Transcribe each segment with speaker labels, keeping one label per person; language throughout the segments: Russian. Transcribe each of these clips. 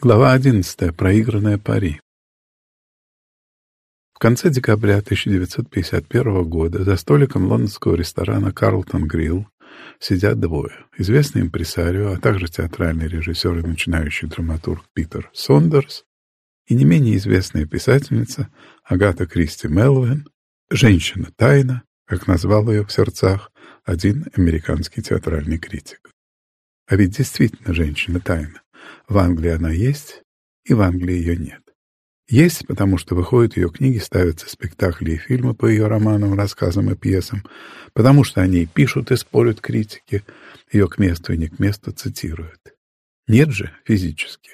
Speaker 1: Глава 11. Проигранная пари. В конце декабря 1951 года за столиком лондонского ресторана «Карлтон Грилл» сидят двое. Известный импресарио, а также театральный режиссер и начинающий драматург Питер Сондерс и не менее известная писательница Агата Кристи Мелвин, «Женщина-тайна», как назвал ее в сердцах один американский театральный критик. А ведь действительно женщина-тайна. В Англии она есть, и в Англии ее нет. Есть, потому что выходят ее книги, ставятся спектакли и фильмы по ее романам, рассказам и пьесам, потому что они пишут и спорят критики, ее к месту и не к месту цитируют. Нет же физически.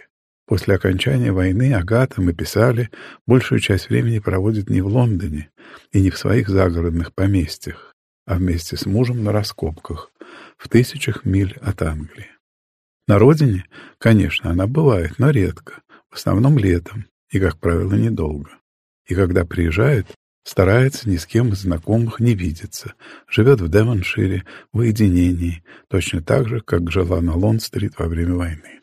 Speaker 1: После окончания войны Агата, мы писали, большую часть времени проводит не в Лондоне и не в своих загородных поместьях, а вместе с мужем на раскопках в тысячах миль от Англии. На родине, конечно, она бывает, но редко, в основном летом и, как правило, недолго. И когда приезжает, старается ни с кем из знакомых не видеться, живет в Девоншире в уединении, точно так же, как жила на Лонд-стрит во время войны.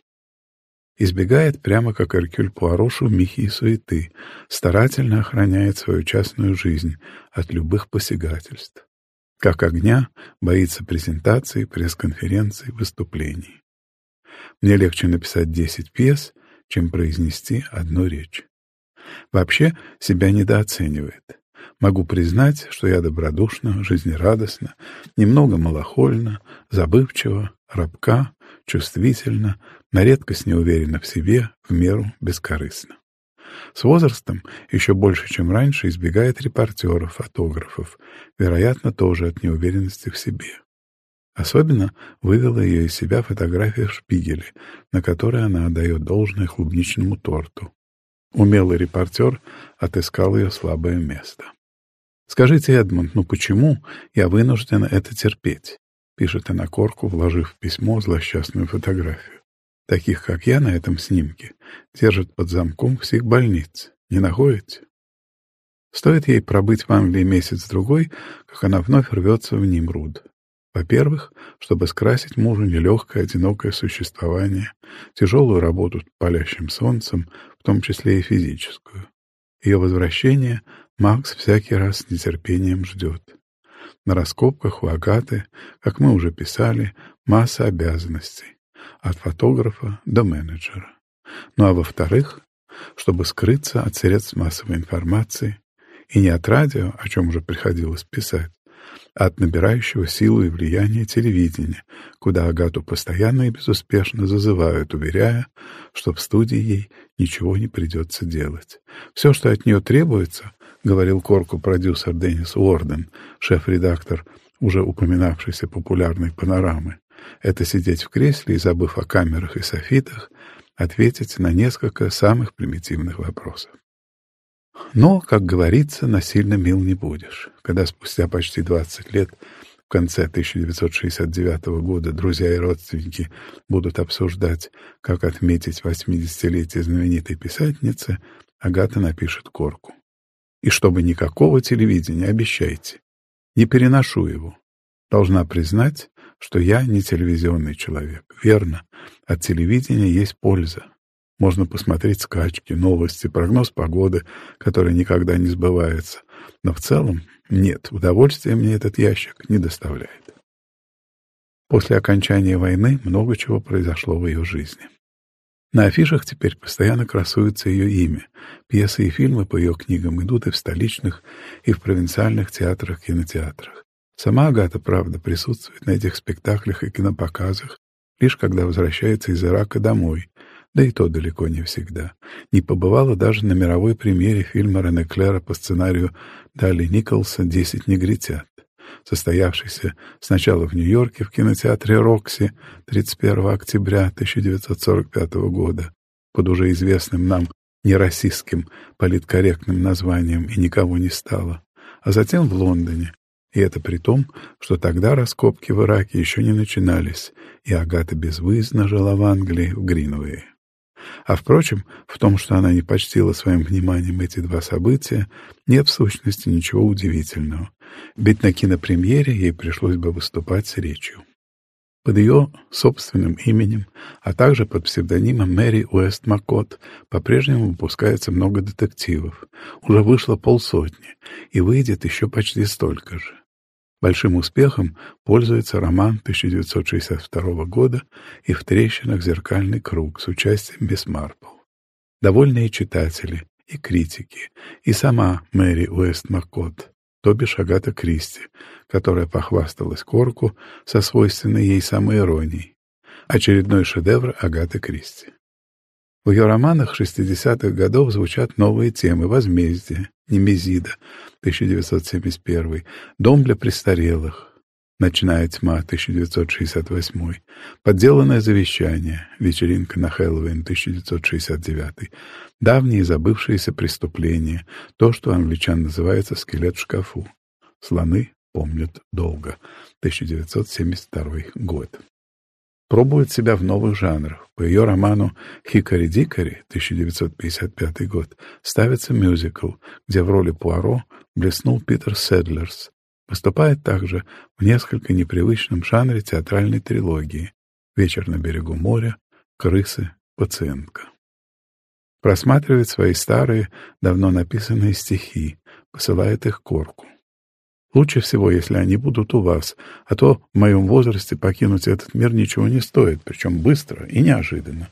Speaker 1: Избегает прямо как Эркюль Пуаро шумихи и суеты, старательно охраняет свою частную жизнь от любых посягательств. Как огня боится презентаций, пресс-конференций, выступлений. Мне легче написать десять пьес, чем произнести одну речь. Вообще себя недооценивает. Могу признать, что я добродушна, жизнерадостна, немного малохольна, забывчива, рабка, чувствительна, на редкость неуверена в себе, в меру бескорыстна. С возрастом еще больше, чем раньше, избегает репортеров, фотографов, вероятно, тоже от неуверенности в себе. Особенно вывела ее из себя фотография в шпигеле, на которой она отдает должное клубничному торту. Умелый репортер отыскал ее слабое место. «Скажите, Эдмунд, ну почему я вынуждена это терпеть?» — пишет она корку, вложив в письмо злосчастную фотографию. «Таких, как я на этом снимке, держат под замком всех больниц. Не находите?» Стоит ей пробыть в Англии месяц-другой, как она вновь рвется в Нимруд, во-первых, чтобы скрасить мужу нелегкое, одинокое существование, тяжелую работу палящим солнцем, в том числе и физическую. Ее возвращение Макс всякий раз с нетерпением ждет. На раскопках у Агаты, как мы уже писали, масса обязанностей, от фотографа до менеджера. Ну а во-вторых, чтобы скрыться от средств массовой информации, и не от радио, о чем уже приходилось писать, от набирающего силу и влияния телевидения, куда Агату постоянно и безуспешно зазывают, уверяя, что в студии ей ничего не придется делать. Все, что от нее требуется, — говорил Корку продюсер Деннис Уорден, шеф-редактор уже упоминавшейся популярной панорамы, это сидеть в кресле и, забыв о камерах и софитах, ответить на несколько самых примитивных вопросов. Но, как говорится, насильно мил не будешь. Когда спустя почти 20 лет, в конце 1969 года, друзья и родственники будут обсуждать, как отметить 80-летие знаменитой писательницы, Агата напишет корку. И чтобы никакого телевидения, обещайте. Не переношу его. Должна признать, что я не телевизионный человек. Верно, от телевидения есть польза. Можно посмотреть скачки, новости, прогноз погоды, который никогда не сбывается. Но в целом нет, удовольствия мне этот ящик не доставляет. После окончания войны много чего произошло в ее жизни. На афишах теперь постоянно красуется ее имя. Пьесы и фильмы по ее книгам идут и в столичных, и в провинциальных театрах, кинотеатрах. Сама Агата, правда, присутствует на этих спектаклях и кинопоказах, лишь когда возвращается из Ирака домой, да и то далеко не всегда. Не побывала даже на мировой премьере фильма Рене Клера по сценарию Дали Николса «Десять негритят», состоявшийся сначала в Нью-Йорке в кинотеатре «Рокси» 31 октября 1945 года под уже известным нам нерасистским политкорректным названием «И никого не стало», а затем в Лондоне, и это при том, что тогда раскопки в Ираке еще не начинались, и Агата безвыездно жила в Англии, в Гринвее. А, впрочем, в том, что она не почтила своим вниманием эти два события, нет в сущности ничего удивительного, ведь на кинопремьере ей пришлось бы выступать с речью. Под ее собственным именем, а также под псевдонимом Мэри Уэст Маккот по-прежнему выпускается много детективов. Уже вышло полсотни, и выйдет еще почти столько же. Большим успехом пользуется роман 1962 года и в трещинах «Зеркальный круг» с участием Мисс. Довольные читатели и критики, и сама Мэри Уэст Маккот, то бишь Агата Кристи, которая похвасталась Корку со свойственной ей самоиронией. Очередной шедевр Агаты Кристи. В ее романах 60-х годов звучат новые темы «Возмездие», «Немезида», 1971, «Дом для престарелых», «Ночная тьма», 1968, «Подделанное завещание», «Вечеринка на Хэллоуин», 1969, «Давние забывшиеся преступления», то, что англичан называется «скелет в шкафу», «Слоны помнят долго», 1972 год пробует себя в новых жанрах. По ее роману «Хикари-дикари» 1955 год ставится мюзикл, где в роли Пуаро блеснул Питер Седлерс. Выступает также в несколько непривычном жанре театральной трилогии «Вечер на берегу моря», «Крысы», «Пациентка». Просматривает свои старые, давно написанные стихи, посылает их Корку. Лучше всего, если они будут у вас, а то в моем возрасте покинуть этот мир ничего не стоит, причем быстро и неожиданно.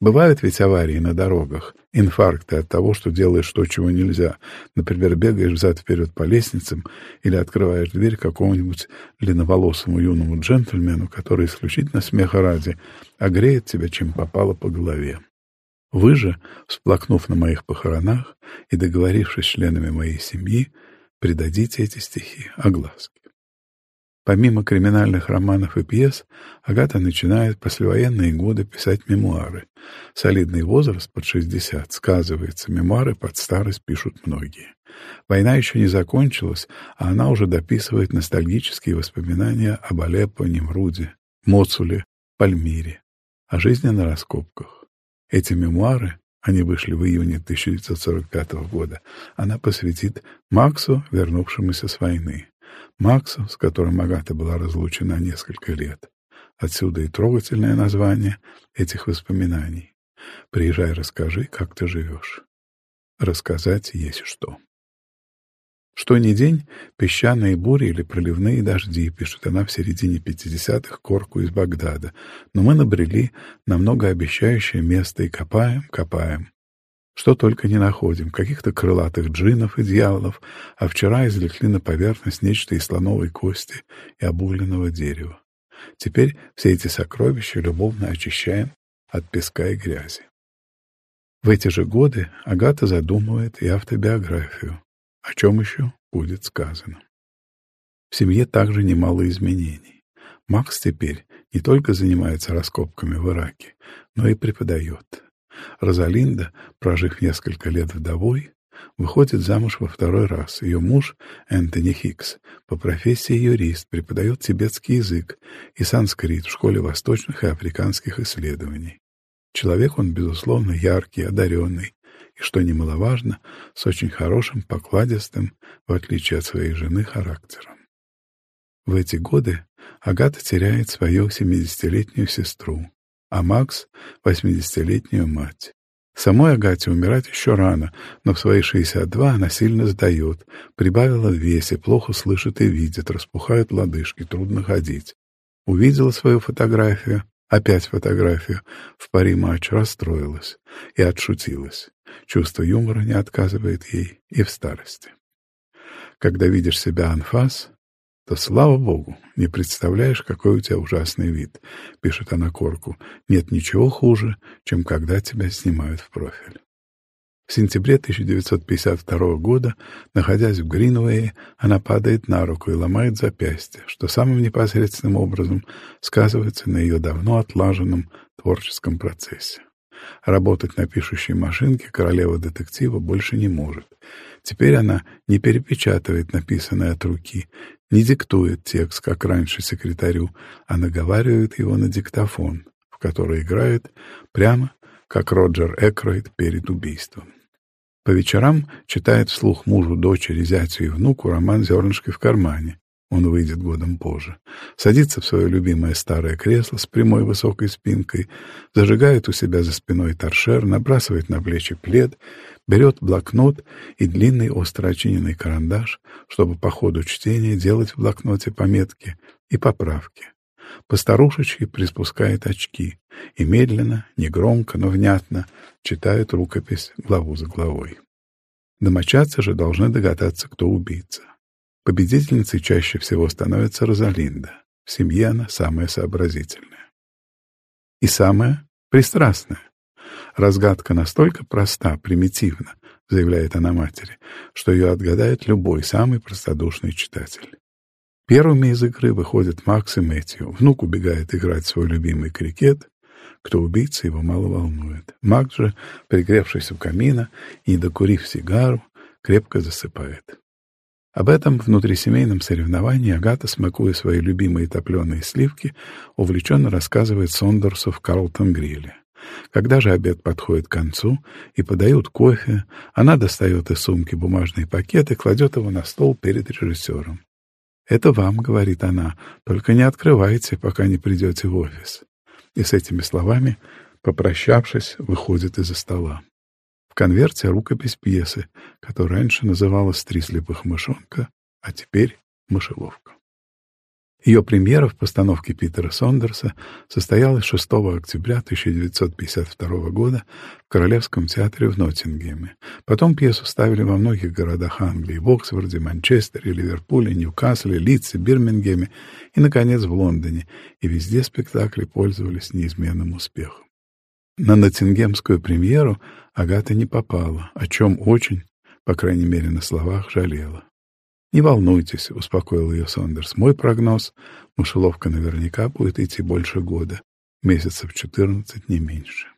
Speaker 1: Бывают ведь аварии на дорогах, инфаркты от того, что делаешь то, чего нельзя. Например, бегаешь взад-вперед по лестницам или открываешь дверь какому-нибудь длинноволосому юному джентльмену, который исключительно смеха ради огреет тебя, чем попало по голове. Вы же, всплакнув на моих похоронах и договорившись с членами моей семьи, придадите эти стихи огласке. Помимо криминальных романов и пьес, Агата начинает послевоенные годы писать мемуары. Солидный возраст под 60 сказывается, мемуары под старость пишут многие. Война еще не закончилась, а она уже дописывает ностальгические воспоминания об Алеппо, Немруде, Моцуле, Пальмире, о жизни на раскопках. Эти мемуары они вышли в июне 1945 года, она посвятит Максу, вернувшемуся с войны. Максу, с которым Агата была разлучена несколько лет. Отсюда и трогательное название этих воспоминаний. «Приезжай, расскажи, как ты живешь». Рассказать есть что. Что ни день, песчаные бури или проливные дожди, пишет она в середине 50-х корку из Багдада. Но мы набрели на многообещающее место и копаем, копаем. Что только не находим, каких-то крылатых джинов и дьяволов, а вчера извлекли на поверхность нечто из слоновой кости и обугленного дерева. Теперь все эти сокровища любовно очищаем от песка и грязи. В эти же годы Агата задумывает и автобиографию о чем еще будет сказано. В семье также немало изменений. Макс теперь не только занимается раскопками в Ираке, но и преподает. Розалинда, прожив несколько лет вдовой, выходит замуж во второй раз. Ее муж, Энтони Хикс, по профессии юрист, преподает тибетский язык и санскрит в школе восточных и африканских исследований. Человек он, безусловно, яркий, одаренный, и, что немаловажно, с очень хорошим, покладистым, в отличие от своей жены, характером. В эти годы Агата теряет свою семидесятилетнюю сестру, а Макс — восьмидесятилетнюю мать. Самой Агате умирать еще рано, но в свои 62 она сильно сдает, прибавила в весе, плохо слышит и видит, распухают лодыжки, трудно ходить. Увидела свою фотографию, опять фотографию, в пари матч расстроилась и отшутилась. Чувство юмора не отказывает ей и в старости. Когда видишь себя анфас, то, слава богу, не представляешь, какой у тебя ужасный вид, пишет она Корку. Нет ничего хуже, чем когда тебя снимают в профиль. В сентябре 1952 года, находясь в Гринвее, она падает на руку и ломает запястье, что самым непосредственным образом сказывается на ее давно отлаженном творческом процессе. Работать на пишущей машинке королева детектива больше не может. Теперь она не перепечатывает написанное от руки, не диктует текст, как раньше секретарю, а наговаривает его на диктофон, в который играет прямо как Роджер Экройд перед убийством. По вечерам читает вслух мужу, дочери, зятю и внуку роман «Зернышки в кармане». он выйдет годом позже, садится в свое любимое старое кресло с прямой высокой спинкой, зажигает у себя за спиной торшер, набрасывает на плечи плед, берет блокнот и длинный остро очиненный карандаш, чтобы по ходу чтения делать в блокноте пометки и поправки. Постарушечки приспускает очки и медленно, негромко, но внятно читает рукопись главу за главой. Домочадцы же должны догадаться, кто убийца. Победительницей чаще всего становится Розалинда. В семье она самая сообразительная. И самая пристрастная. Разгадка настолько проста, примитивна, заявляет она матери, что ее отгадает любой самый простодушный читатель. Первыми из игры выходят Макс и Мэтью. Внук убегает играть свой любимый крикет. Кто убийца, его мало волнует. Макс же, пригревшись у камина и, докурив сигару, крепко засыпает. Об этом внутрисемейном соревновании Агата, смакуя свои любимые топленые сливки, увлеченно рассказывает Сондерсу в Карлтон-гриле. Когда же обед подходит к концу и подают кофе, она достает из сумки бумажный пакет и кладет его на стол перед режиссером. «Это вам», — говорит она, — «только не открывайте, пока не придете в офис». И с этими словами, попрощавшись, выходит из-за стола. В конверте рукопись пьесы, которая раньше называлась «Три слепых мышонка», а теперь «Мышеловка». Ее премьера в постановке Питера Сондерса состоялась 6 октября 1952 года в Королевском театре в Ноттингеме. Потом пьесу ставили во многих городах Англии — в Оксфорде, Манчестере, Ливерпуле, Ньюкасле, Лидсе, Бирмингеме и, наконец, в Лондоне, и везде спектакли пользовались неизменным успехом. На Ноттингемскую премьеру Агата не попала, о чем очень, по крайней мере на словах, жалела. «Не волнуйтесь», — успокоил ее Сондерс. «Мой прогноз — мышеловка наверняка будет идти больше года, месяцев четырнадцать, не меньше».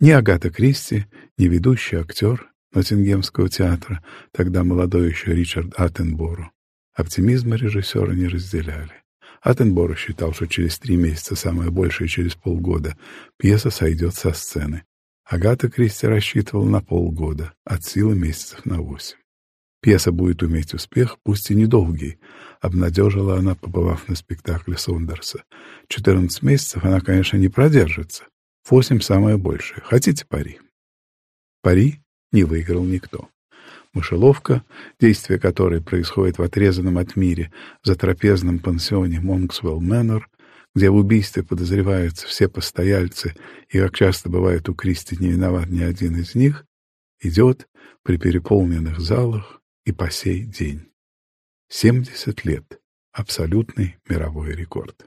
Speaker 1: Ни Агата Кристи, ни ведущий актер Ноттингемского театра, тогда молодой еще Ричард Аттенборо, оптимизма режиссера не разделяли. Аттенборо считал, что через три месяца, самое большее через полгода, пьеса сойдет со сцены. Агата Кристи рассчитывала на полгода, от силы месяцев на восемь. Пьеса будет иметь успех, пусть и недолгий, обнадежила она, побывав на спектакле Сондерса. Четырнадцать месяцев она, конечно, не продержится. Восемь самое большее. Хотите пари? Пари не выиграл никто. Мышеловка, действие которой происходит в отрезанном от мире за трапезном пансионе Монксвелл Мэннер, где в убийстве подозреваются все постояльцы, и, как часто бывает у Кристи, не виноват ни один из них, идет при переполненных залах и по сей день. 70 лет — абсолютный мировой рекорд.